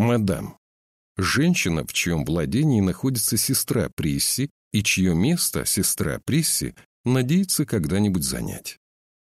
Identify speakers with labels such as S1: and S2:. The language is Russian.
S1: мадам. Женщина, в чьем владении находится сестра Присси и чье место сестра Присси надеется когда-нибудь занять.